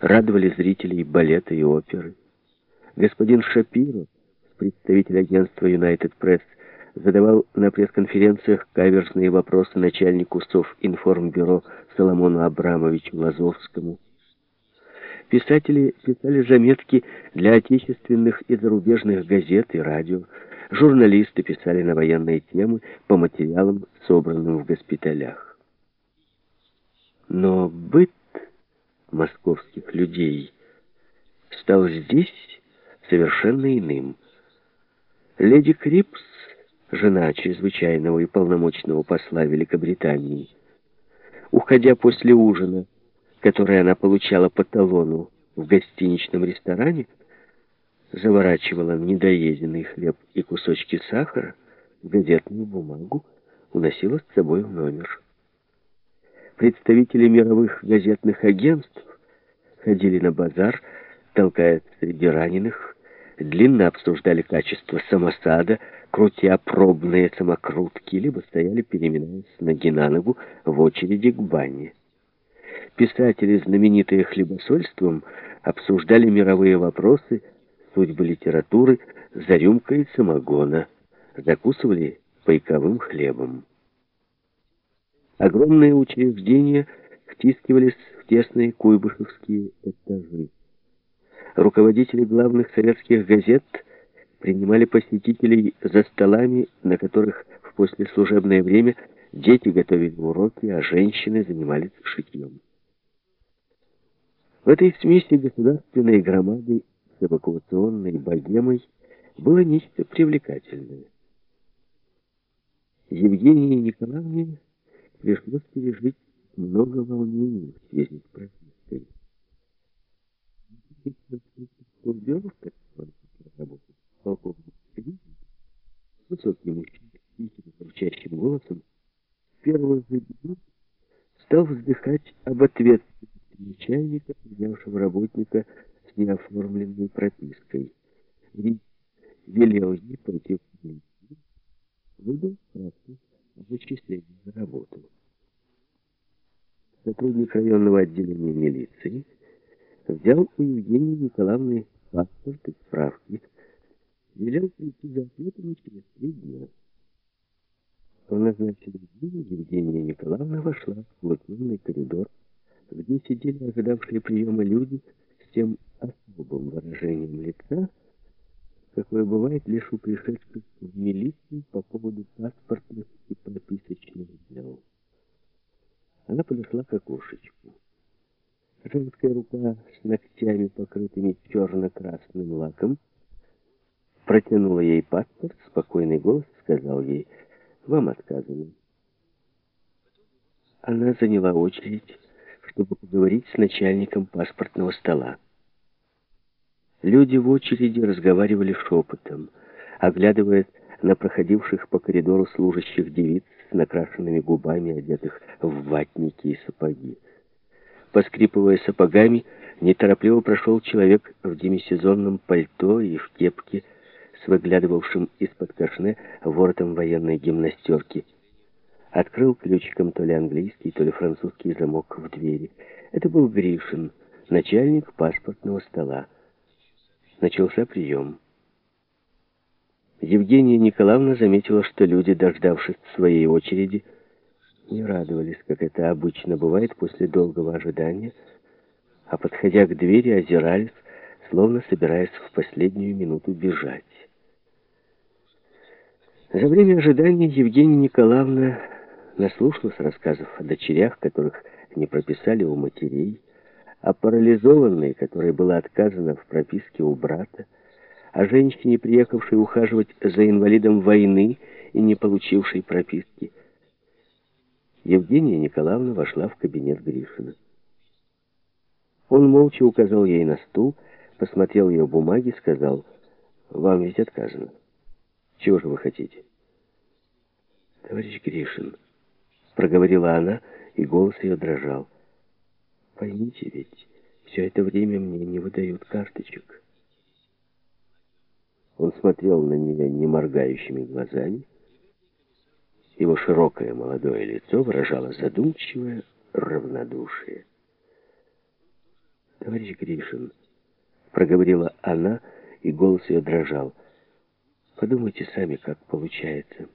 радовали зрителей балета и оперы. Господин Шапиро, представитель агентства United Press, задавал на пресс-конференциях каверсные вопросы начальнику Совинформбюро Соломону Абрамовичу Лазовскому. Писатели писали заметки для отечественных и зарубежных газет и радио. Журналисты писали на военные темы по материалам, собранным в госпиталях. Но быт московских людей стал здесь совершенно иным. Леди Крипс, жена чрезвычайного и полномочного посла Великобритании, уходя после ужина, который она получала по талону в гостиничном ресторане, заворачивала недоеденный хлеб и кусочки сахара в газетную бумагу, уносила с собой в номер. Представители мировых газетных агентств ходили на базар, толкая среди раненых, длинно обсуждали качество самосада, крутя пробные самокрутки, либо стояли, переминаясь ноги на ногу, в очереди к бане. Писатели, знаменитые хлебосольством, обсуждали мировые вопросы, судьбы литературы за рюмкой самогона, закусывали пайковым хлебом. Огромные учреждения втискивались в тесные куйбышевские этажи. Руководители главных советских газет принимали посетителей за столами, на которых в послеслужебное время дети готовили уроки, а женщины занимались шитьем. В этой смеси государственной громады с эвакуационной богемой было нечто привлекательное. Евгении Николаевне пришлось пережить много волнений в связи с пропиской. Полковник высокий мужчина тихим, кричащим голосом, первый же день стал вздыхать об ответственности начальника, принявшего работника с неоформленной пропиской. Ведь велел ей пойти в полицию, выдал справку о на работу. Сотрудник районного отделения милиции взял у Евгении Николаевны паспорт и справки, велел прийти за ответом через три дня. В назначенный день Евгения Николаевна вошла в плотный коридор, где сидели ожидавшие приема люди с тем особым выражением лица, какое бывает лишь у пришедших в милицию по поводу паспортных и прописочных дел. Она подошла к окошечку. Женская рука с ногтями, покрытыми черно-красным лаком, протянула ей паспорт, спокойный голос сказал ей, «Вам отказано». Она заняла очередь, чтобы поговорить с начальником паспортного стола. Люди в очереди разговаривали шепотом, оглядывая на проходивших по коридору служащих девиц с накрашенными губами, одетых в ватники и сапоги. Поскрипывая сапогами, неторопливо прошел человек в демисезонном пальто и в кепке, с выглядывавшим из-под кашне воротом военной гимнастерки открыл ключиком то ли английский, то ли французский замок в двери. Это был Гришин, начальник паспортного стола. Начался прием. Евгения Николаевна заметила, что люди, дождавшись своей очереди, не радовались, как это обычно бывает после долгого ожидания, а, подходя к двери, озирались, словно собираясь в последнюю минуту бежать. За время ожидания Евгения Николаевна наслушалась рассказов о дочерях, которых не прописали у матерей, о парализованной, которой было отказано в прописке у брата, о женщине, приехавшей ухаживать за инвалидом войны и не получившей прописки. Евгения Николаевна вошла в кабинет Гришина. Он молча указал ей на стул, посмотрел ее бумаги, сказал, «Вам ведь отказано. Чего же вы хотите?» «Товарищ Гришин», проговорила она, и голос ее дрожал. Поймите ведь, все это время мне не выдают карточек. Он смотрел на нее неморгающими глазами. Его широкое молодое лицо выражало задумчивое равнодушие. Товарищ Гришин, проговорила она, и голос ее дрожал. Подумайте сами, как получается.